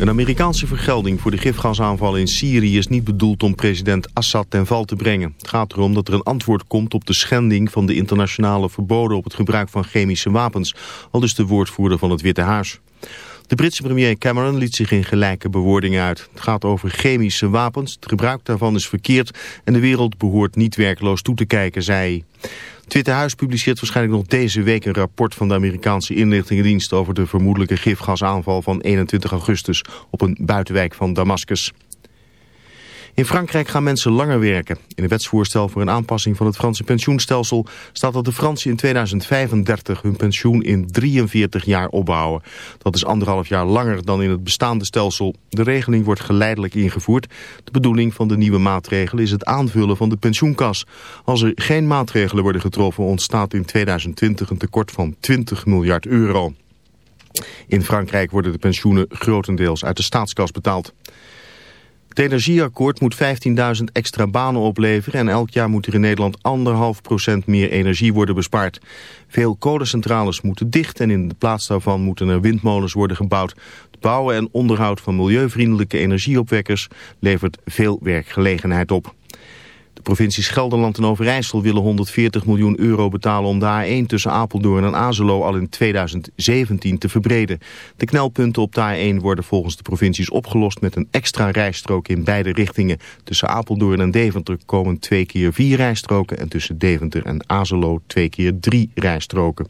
Een Amerikaanse vergelding voor de gifgasaanval in Syrië is niet bedoeld om president Assad ten val te brengen. Het gaat erom dat er een antwoord komt op de schending van de internationale verboden op het gebruik van chemische wapens, al dus de woordvoerder van het Witte Huis. De Britse premier Cameron liet zich in gelijke bewoordingen uit. Het gaat over chemische wapens, het gebruik daarvan is verkeerd en de wereld behoort niet werkloos toe te kijken, zei hij. Het Witte Huis publiceert waarschijnlijk nog deze week een rapport van de Amerikaanse inlichtingendienst over de vermoedelijke gifgasaanval van 21 augustus op een buitenwijk van Damascus. In Frankrijk gaan mensen langer werken. In het wetsvoorstel voor een aanpassing van het Franse pensioenstelsel staat dat de Fransen in 2035 hun pensioen in 43 jaar opbouwen. Dat is anderhalf jaar langer dan in het bestaande stelsel. De regeling wordt geleidelijk ingevoerd. De bedoeling van de nieuwe maatregelen is het aanvullen van de pensioenkas. Als er geen maatregelen worden getroffen ontstaat in 2020 een tekort van 20 miljard euro. In Frankrijk worden de pensioenen grotendeels uit de staatskas betaald. Het energieakkoord moet 15.000 extra banen opleveren en elk jaar moet er in Nederland 1,5% meer energie worden bespaard. Veel kolencentrales moeten dicht en in de plaats daarvan moeten er windmolens worden gebouwd. Het bouwen en onderhoud van milieuvriendelijke energieopwekkers levert veel werkgelegenheid op. Provincies Gelderland en Overijssel willen 140 miljoen euro betalen om de A1 tussen Apeldoorn en Azelo al in 2017 te verbreden. De knelpunten op de A1 worden volgens de provincies opgelost met een extra rijstrook in beide richtingen. Tussen Apeldoorn en Deventer komen twee keer vier rijstroken en tussen Deventer en Azelo twee keer drie rijstroken.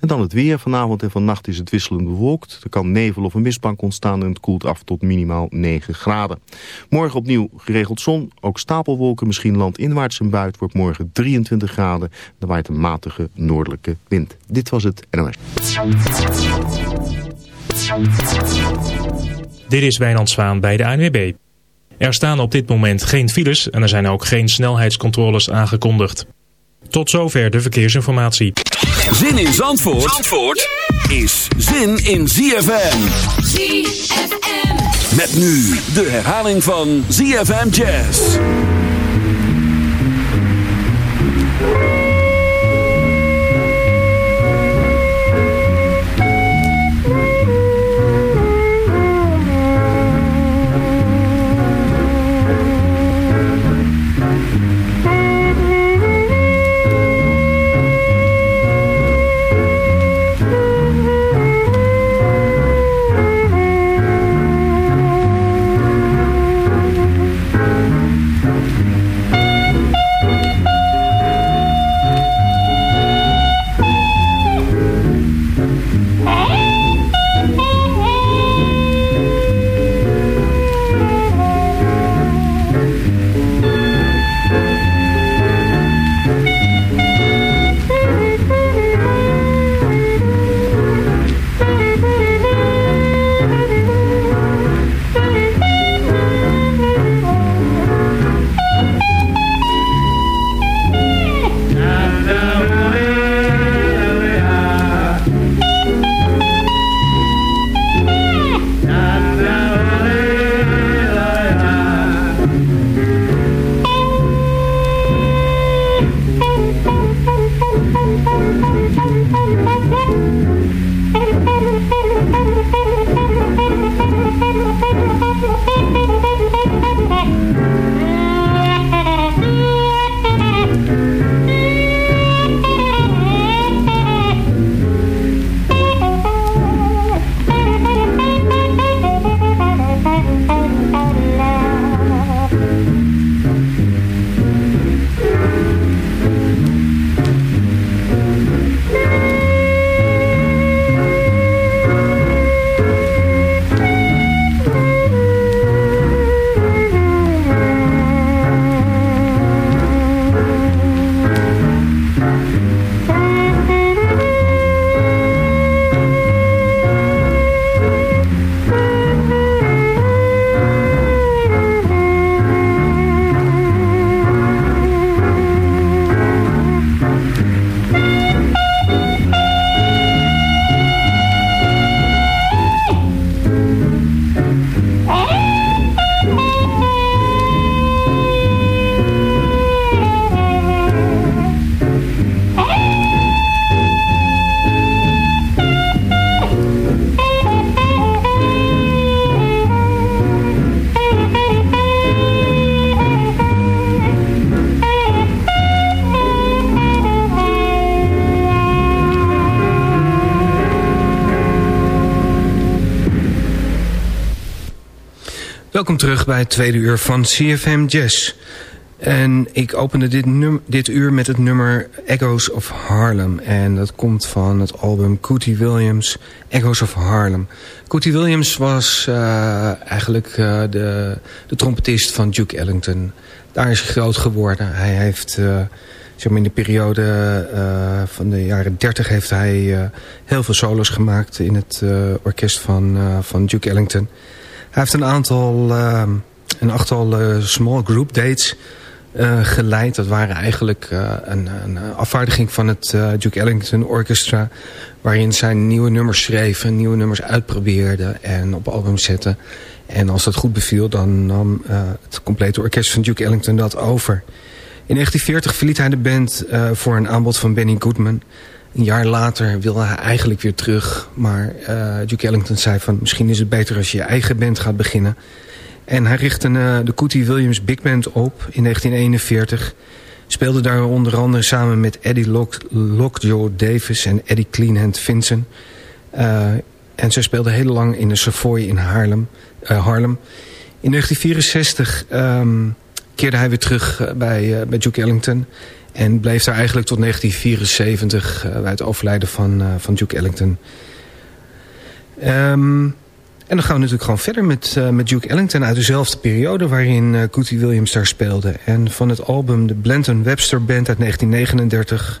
En dan het weer. Vanavond en vannacht is het wisselend bewolkt. Er kan nevel of een mistbank ontstaan en het koelt af tot minimaal 9 graden. Morgen opnieuw geregeld zon, ook stapelwolken, misschien landinwaarts een buit. Wordt morgen 23 graden. Er waait een matige noordelijke wind. Dit was het NOS. Dit is Wijnand Zwaan bij de ANWB. Er staan op dit moment geen files en er zijn ook geen snelheidscontroles aangekondigd. Tot zover de verkeersinformatie. Zin in Zandvoort, Zandvoort is zin in ZFM. ZFM. Met nu de herhaling van ZFM Jazz. Thank you. Welkom terug bij het tweede uur van CFM Jazz. En ik opende dit, dit uur met het nummer Echoes of Harlem. En dat komt van het album Cootie Williams, Echoes of Harlem. Cootie Williams was uh, eigenlijk uh, de, de trompetist van Duke Ellington. Daar is hij groot geworden. Hij heeft... Uh, zeg in de periode van de jaren 30 heeft hij heel veel solos gemaakt in het orkest van, van Duke Ellington. Hij heeft een aantal, een achttal small group dates geleid. Dat waren eigenlijk een, een, afvaardiging van het Duke Ellington Orchestra. Waarin zijn nieuwe nummers schreven, nieuwe nummers uitprobeerde en op album zette. En als dat goed beviel, dan nam het complete orkest van Duke Ellington dat over. In 1940 verliet hij de band voor een aanbod van Benny Goodman. Een jaar later wilde hij eigenlijk weer terug. Maar uh, Duke Ellington zei van misschien is het beter als je je eigen band gaat beginnen. En hij richtte uh, de Cootie Williams Big Band op in 1941. Speelde daar onder andere samen met Eddie Lock, Lockjaw Davis en Eddie Cleanhand Vincent. en ze speelden heel lang in de Savoy in Harlem. In 1964... Um, keerde hij weer terug eh, bij, bij Duke Ellington. En bleef daar eigenlijk tot 1974 uh, bij het overlijden van, uh, van Duke Ellington. Um, en dan gaan we natuurlijk gewoon verder met, uh, met Duke Ellington uit dezelfde periode waarin uh, Cootie Williams daar speelde. En van het album The Blanton Webster Band uit 1939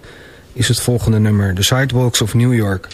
is het volgende nummer The Sidewalks of New York.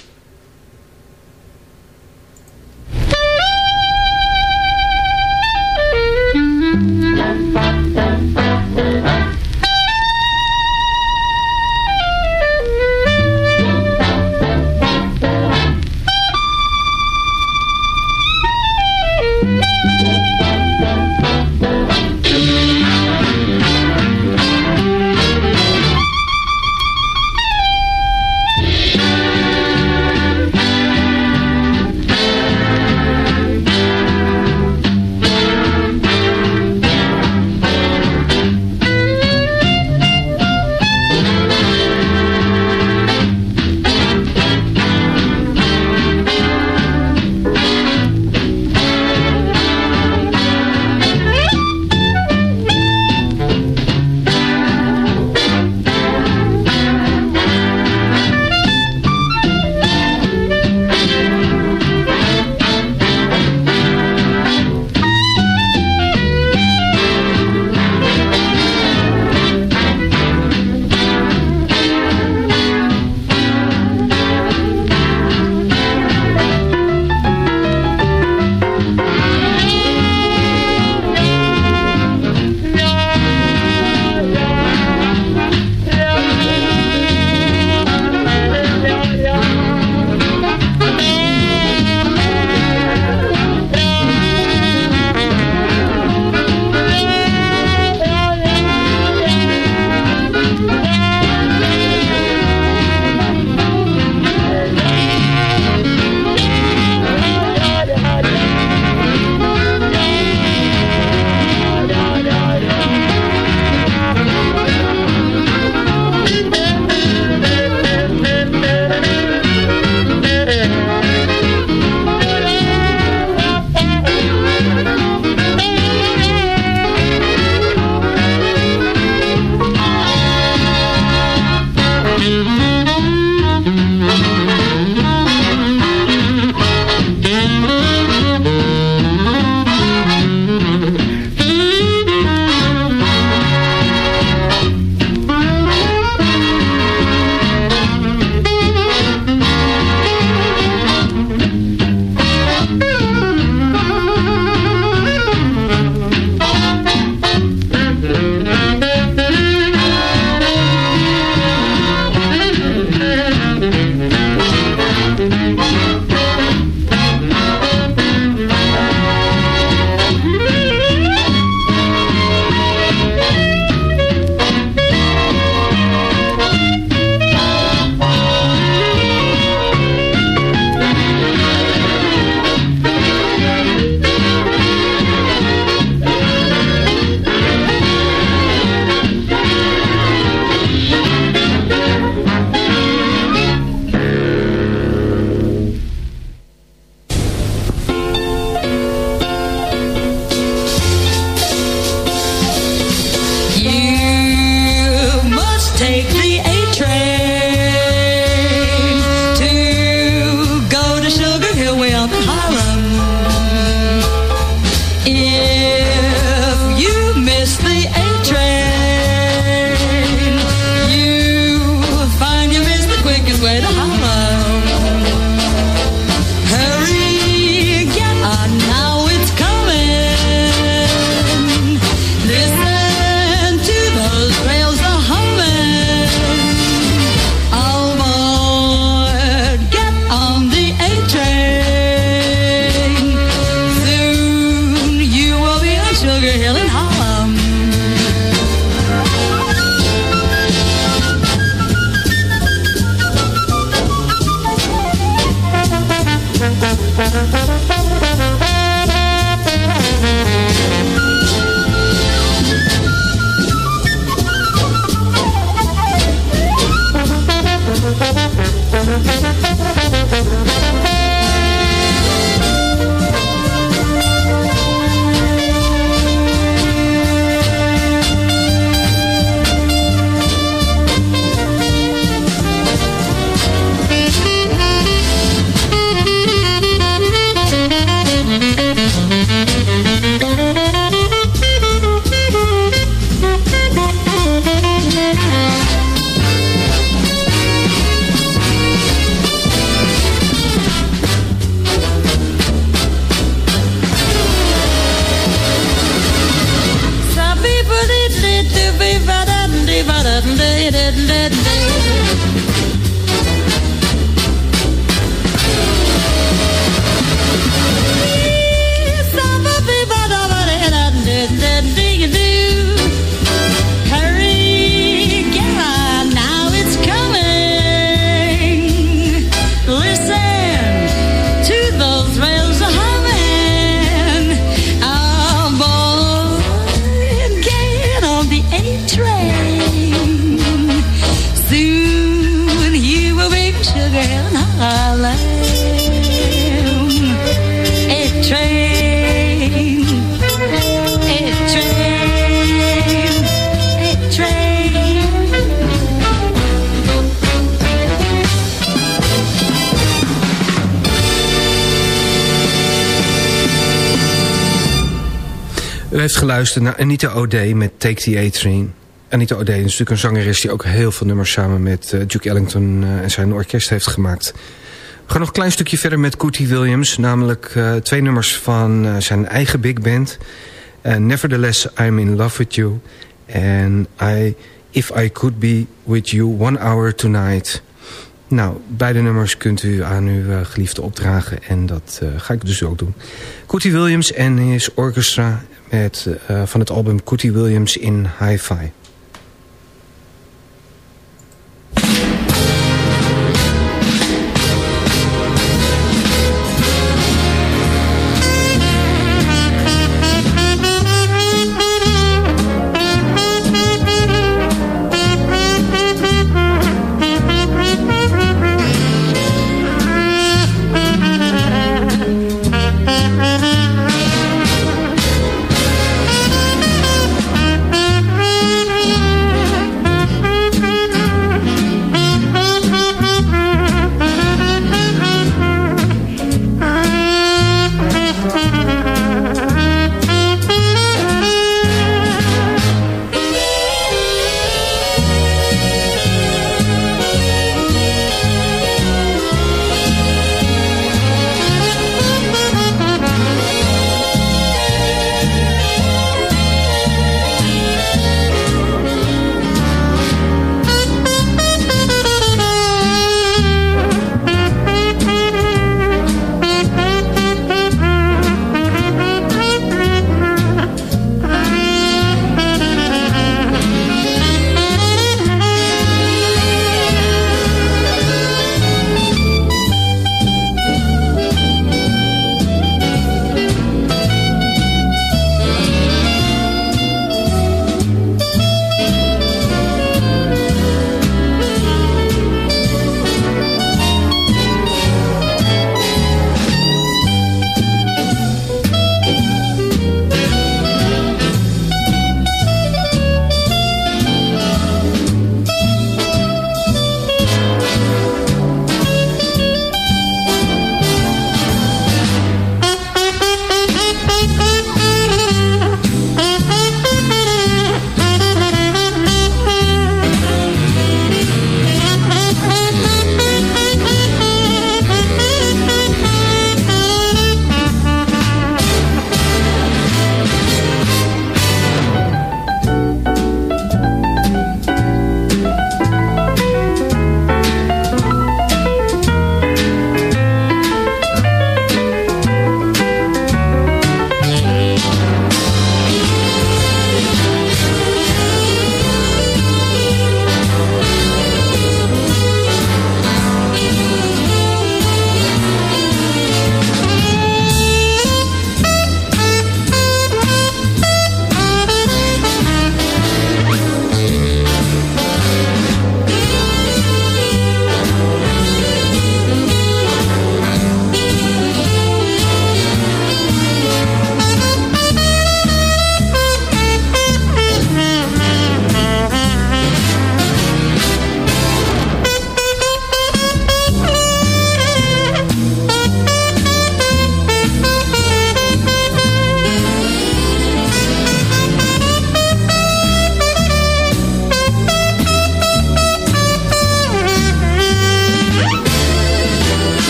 Geluisterd naar Anita O'Day met Take the A-Train. Anita O'Day is natuurlijk een zangeres die ook heel veel nummers samen met uh, Duke Ellington uh, en zijn orkest heeft gemaakt. We gaan nog een klein stukje verder met Cootie Williams. Namelijk uh, twee nummers van zijn eigen big band. Nevertheless, I'm in love with you. And I, If I Could Be With You One Hour Tonight. Nou, beide nummers kunt u aan uw geliefde opdragen. En dat ga ik dus ook doen. Cootie Williams en his orchestra met, uh, van het album Cootie Williams in Hi-Fi.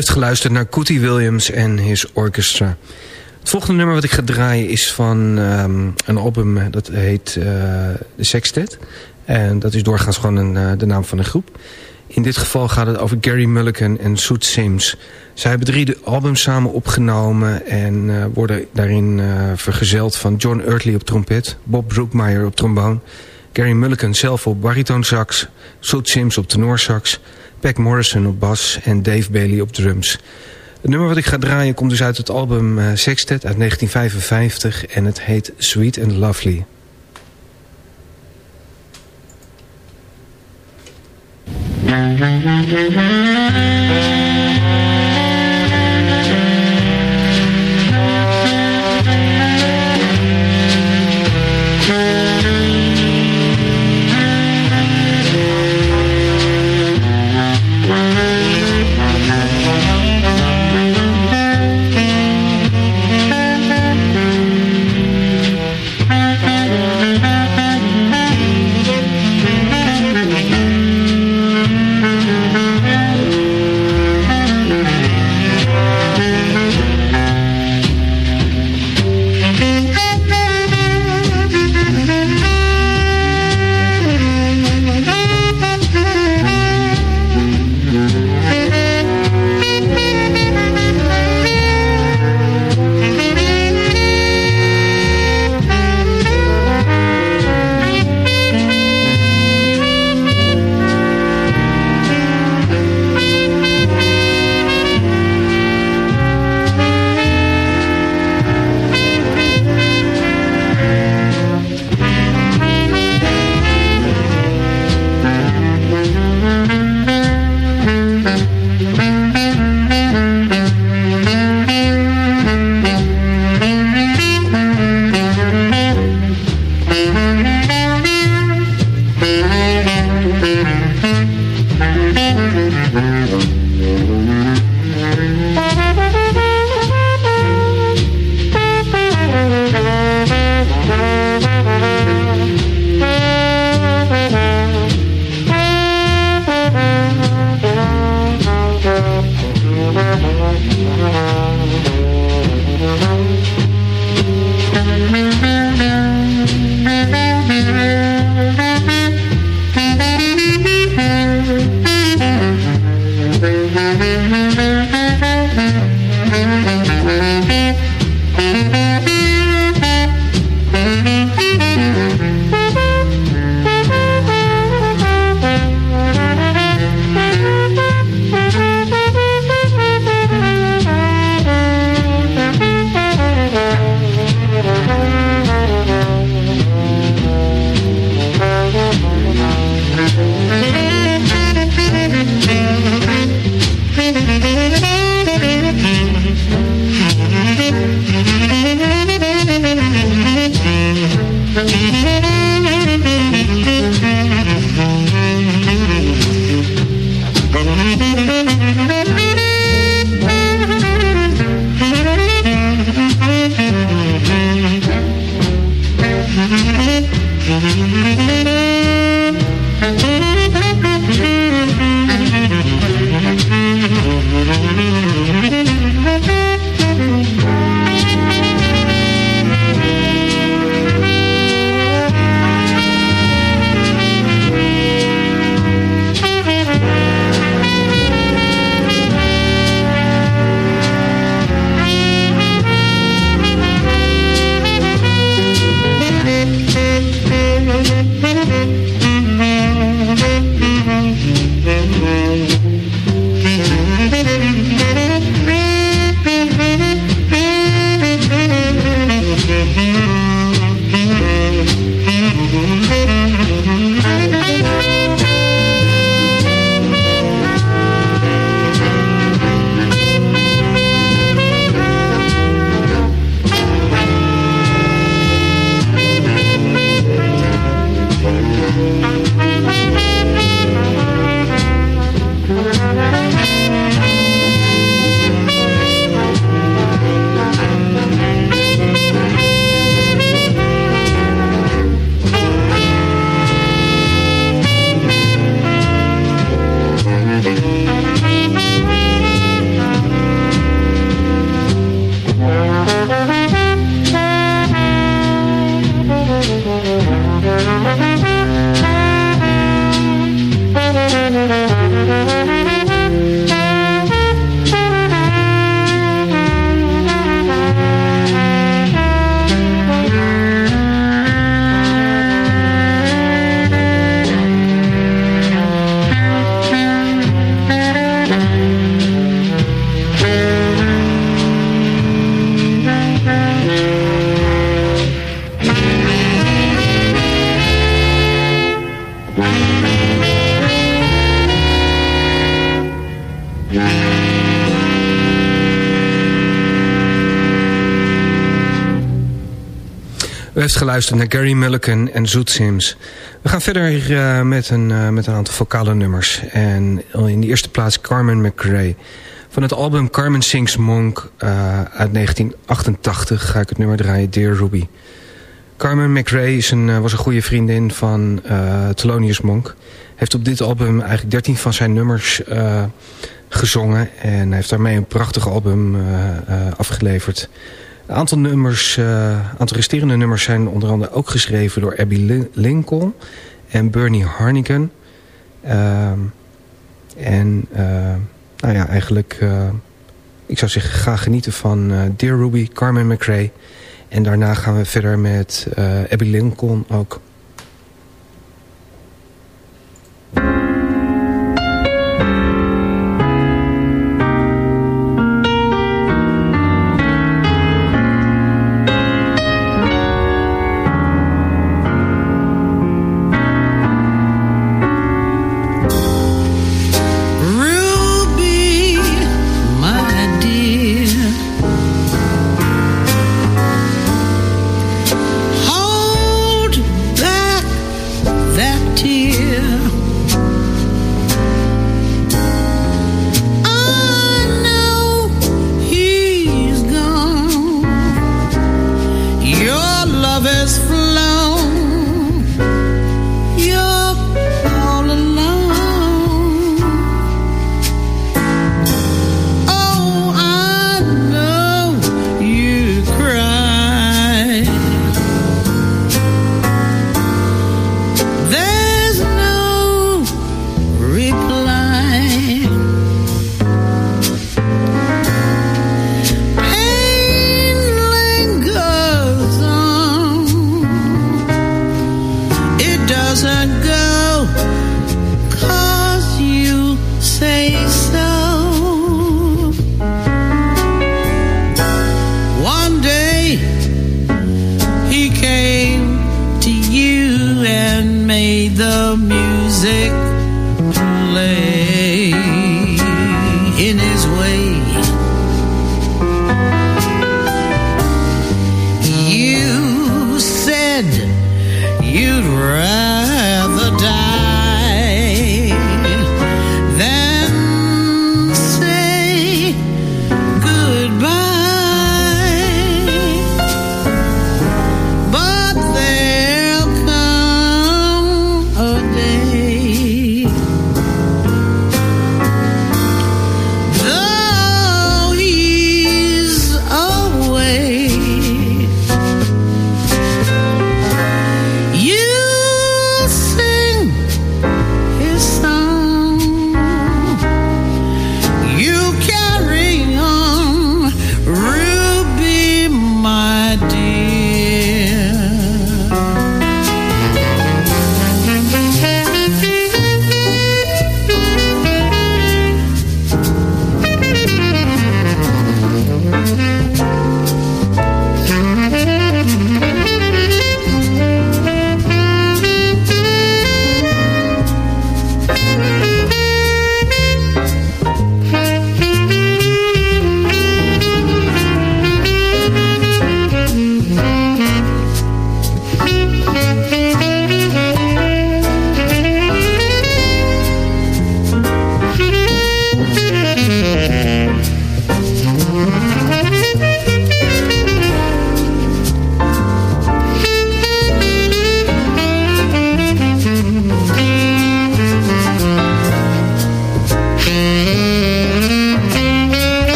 Heeft geluisterd naar Cootie Williams en His Orchestra. Het volgende nummer wat ik ga draaien is van um, een album eh, dat heet uh, The Sextet. En dat is doorgaans gewoon een, uh, de naam van een groep. In dit geval gaat het over Gary Mulligan en Soet Sims. Zij hebben drie albums samen opgenomen en worden daarin vergezeld van John Eartley op trompet, Bob Brookmeyer op tromboon, Gary Mulligan zelf op baritonsax, Soet Sims op tenorsax, Peck Morrison op bas en Dave Bailey op drums. Het nummer wat ik ga draaien komt dus uit het album uh, Sextet uit 1955 en het heet Sweet and Lovely. Heeft geluisterd naar Gary Mulligan en Zoet Sims. We gaan verder uh, met, een, uh, met een aantal vocale nummers. En in de eerste plaats Carmen McRae. Van het album Carmen Sings Monk uit 1988 ga ik het nummer draaien, Dear Ruby. Carmen McRae is een, was een goede vriendin van Thelonious Monk. Heeft op dit album eigenlijk 13 van zijn nummers gezongen. En heeft daarmee een prachtig album afgeleverd. Een aantal, nummers, uh, aantal resterende nummers zijn onder andere ook geschreven door Abby Lincoln en Bernie Harnigan. Uh, en uh, nou ja, eigenlijk, uh, ik zou zeggen, ga genieten van Dear Ruby, Carmen McRae. En daarna gaan we verder met Abby Lincoln ook.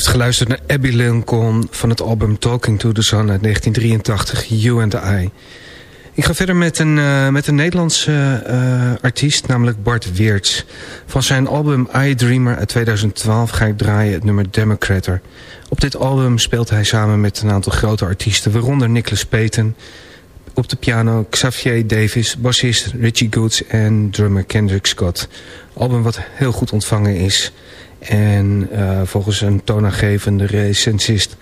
Heeft geluisterd naar Abby Lincoln van het album Talking to the Sun uit 1983, You and I. Ik ga verder met een, uh, met een Nederlandse uh, artiest, namelijk Bart Weerts. Van zijn album I Dreamer uit 2012 ga ik draaien het nummer Democrator. Op dit album speelt hij samen met een aantal grote artiesten, waaronder Nicholas Payton. Op de piano Xavier Davis, bassist Richie Goods en drummer Kendrick Scott. Album wat heel goed ontvangen is. En uh, volgens een toonaangevende recensist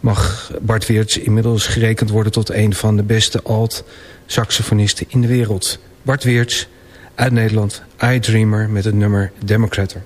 mag Bart Weerts inmiddels gerekend worden tot een van de beste alt-saxofonisten in de wereld. Bart Weerts uit Nederland, I Dreamer met het nummer Democrator.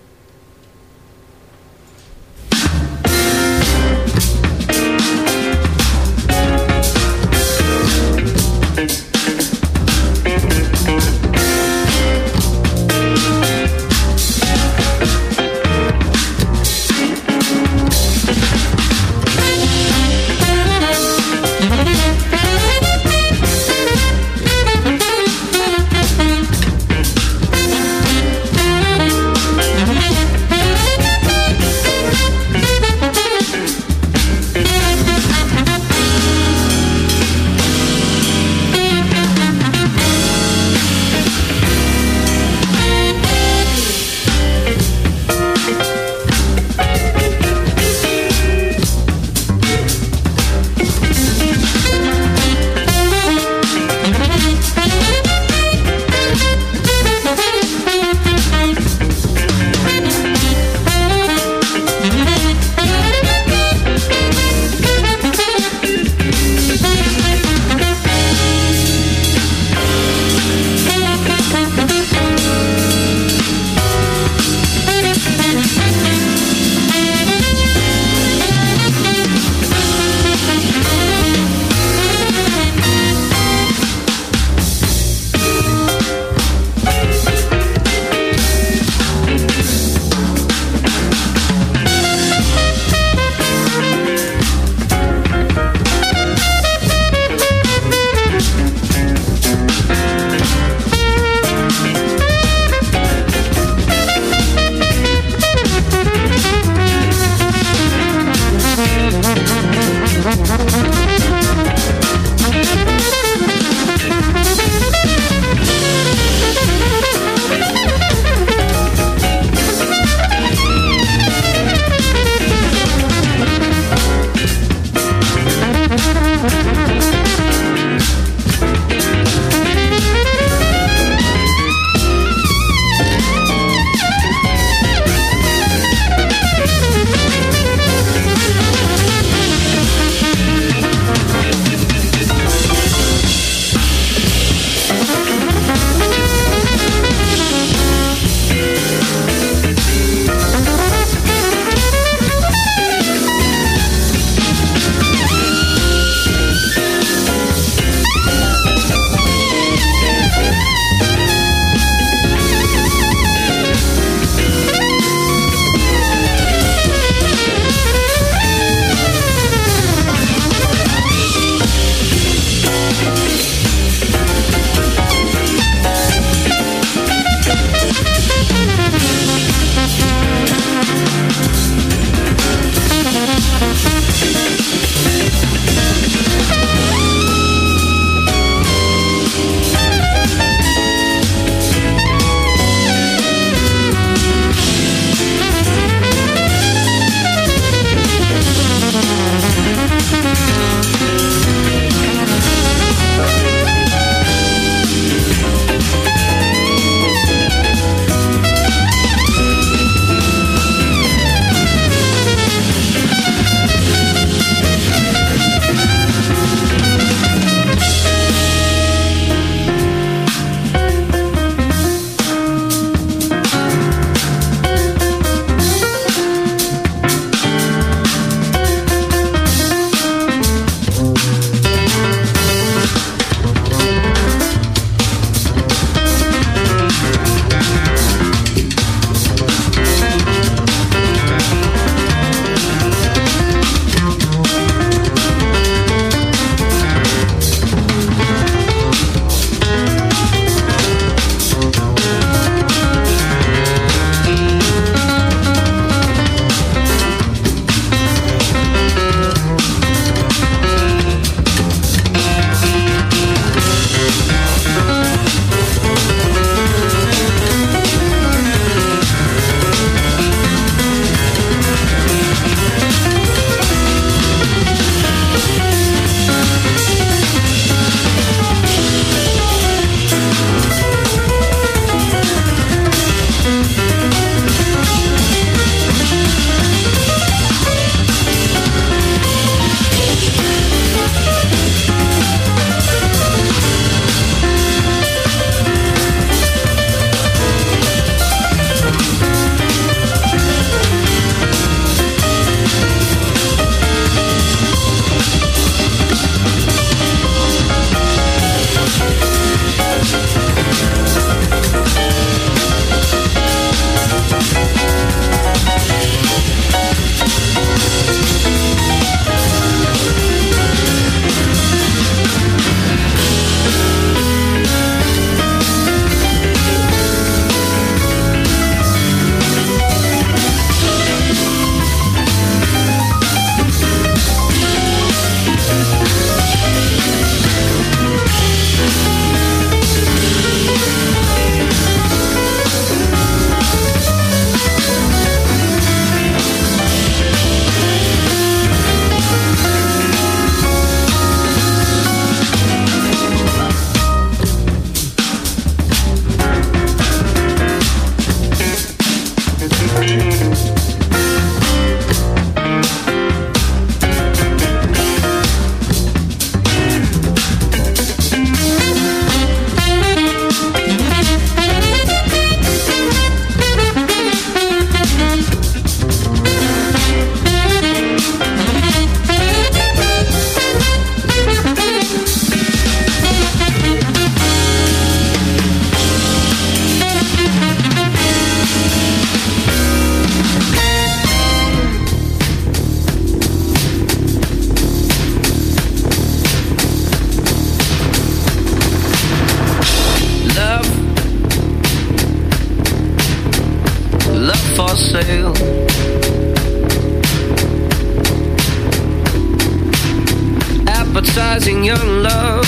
advertising your love.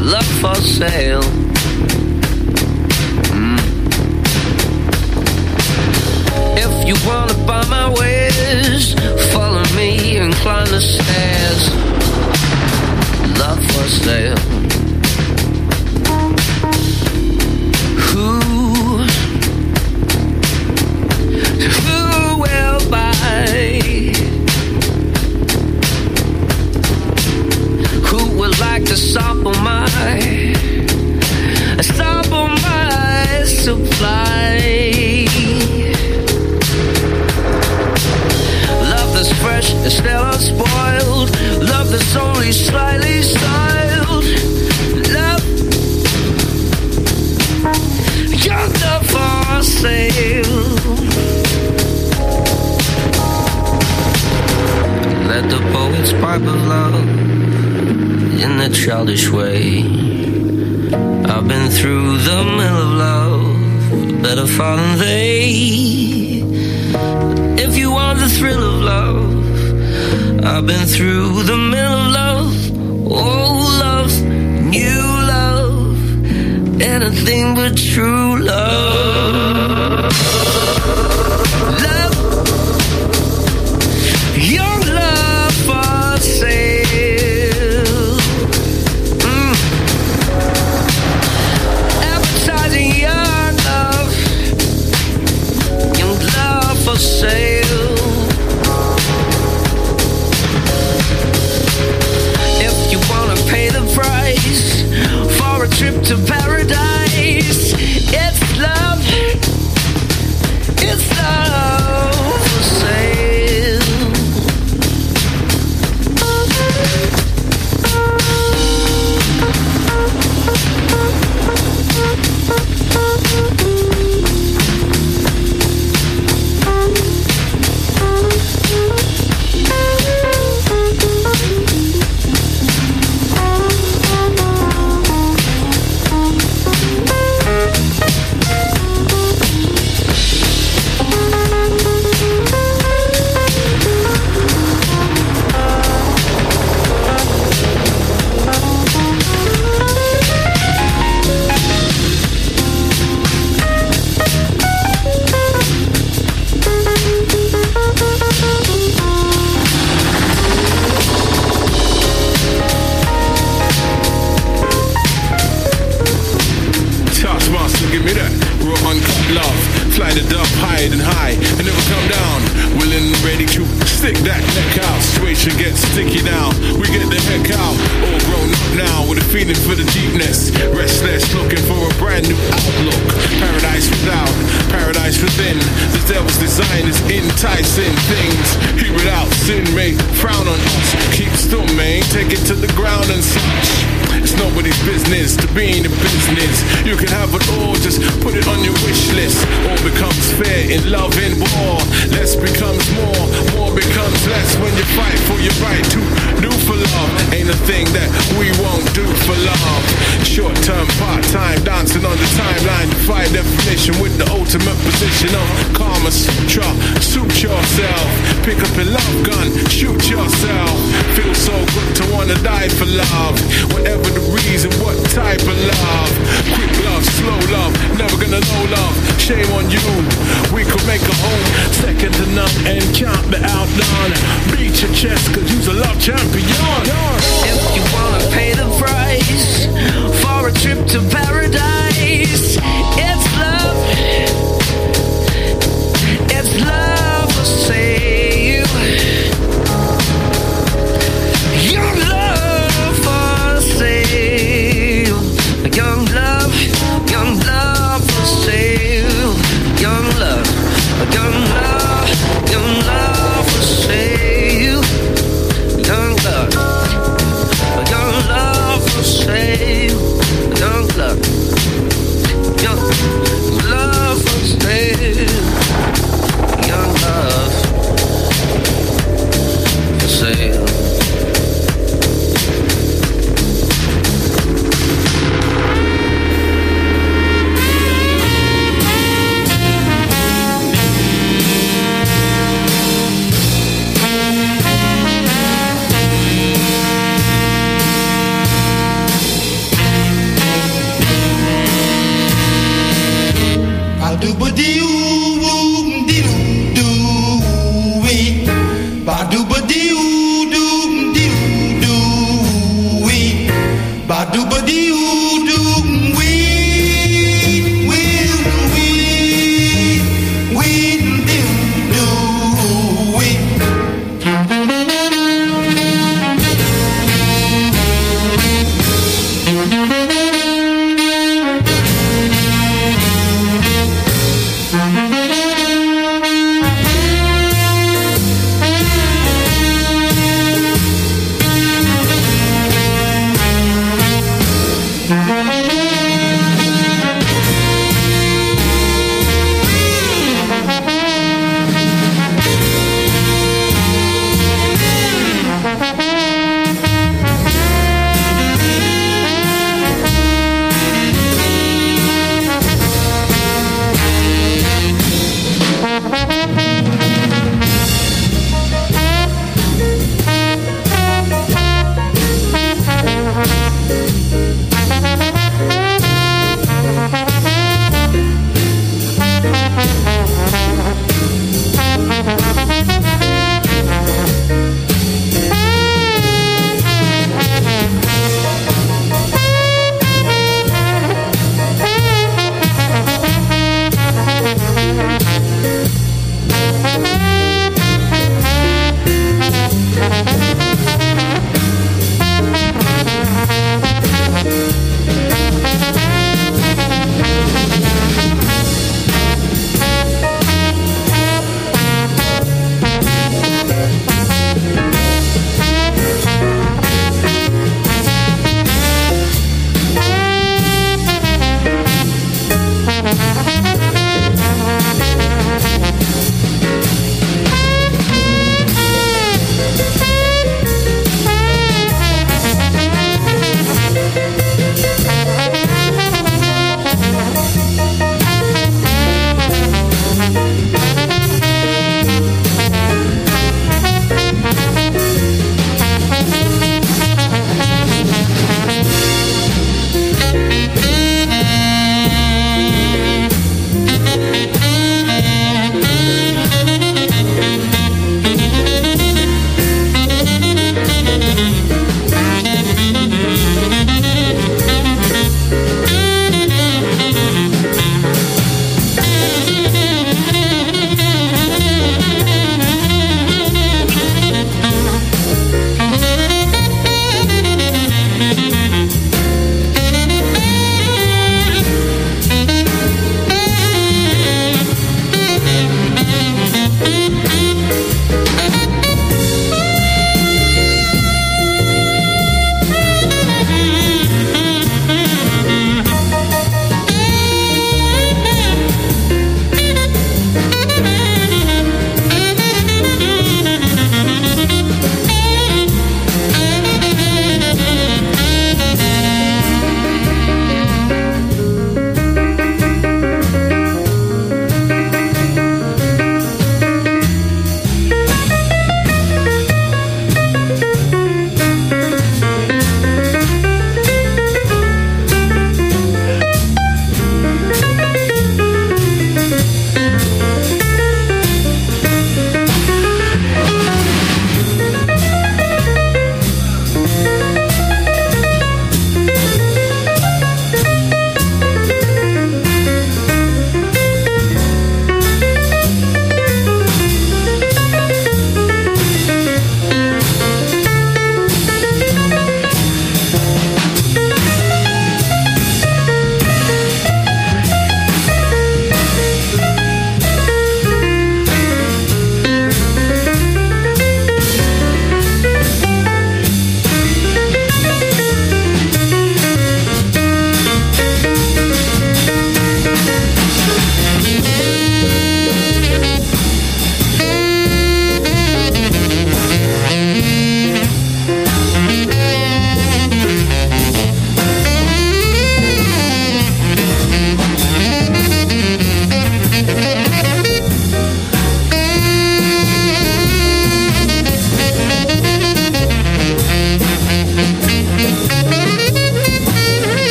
Love for sale. Mm. If you wanna buy my wares, follow me and climb the stairs. Love for sale. Who? Who will buy? to stop on my stop on my supply. Love that's fresh and still unspoiled. Love that's only slightly styled. Love you're the for sale. Let the poets pipe of love in a childish way. I've been through the mill of love, better far than they. If you want the thrill of love, I've been through the mill of love. old love, new love, anything but true love.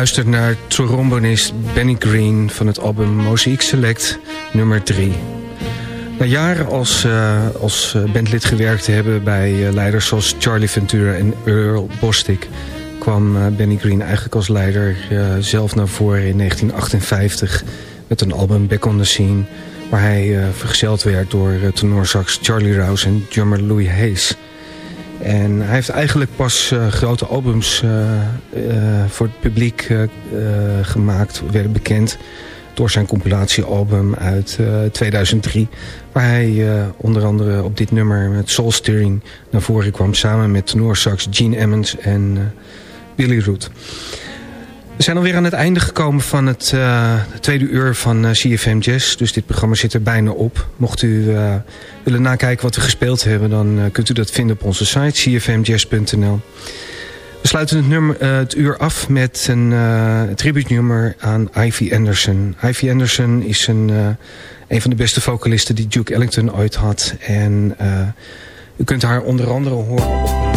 U luistert naar trombonist Benny Green van het album Mosaic Select nummer 3. Na jaren als, uh, als eh, bandlid gewerkt te hebben bij uh, leiders zoals Charlie Ventura en Earl Bostic... kwam Benny Green eigenlijk als leider zelf naar voren in 1958... met een album Back on the Scene... waar hij vergezeld werd door tenorsax Charlie Rouse en drummer Louis Hayes... En hij heeft eigenlijk pas uh, grote albums uh, uh, voor het publiek gemaakt, werden bekend door zijn compilatiealbum uit 2003. Waar hij onder andere op dit nummer met Soul Steering naar voren kwam samen met tenorsax Gene Emmons en Billy Root. We zijn alweer aan het einde gekomen van het uh, tweede uur van uh, CFM Jazz. Dus dit programma zit er bijna op. Mocht u uh, willen nakijken wat we gespeeld hebben... dan kunt u dat vinden op onze site cfmjazz.nl. We sluiten het, nummer, het uur af met een tribute-nummer aan Ivy Anderson. Ivy Anderson is een, een van de beste vocalisten die Duke Ellington ooit had. En u kunt haar onder andere horen.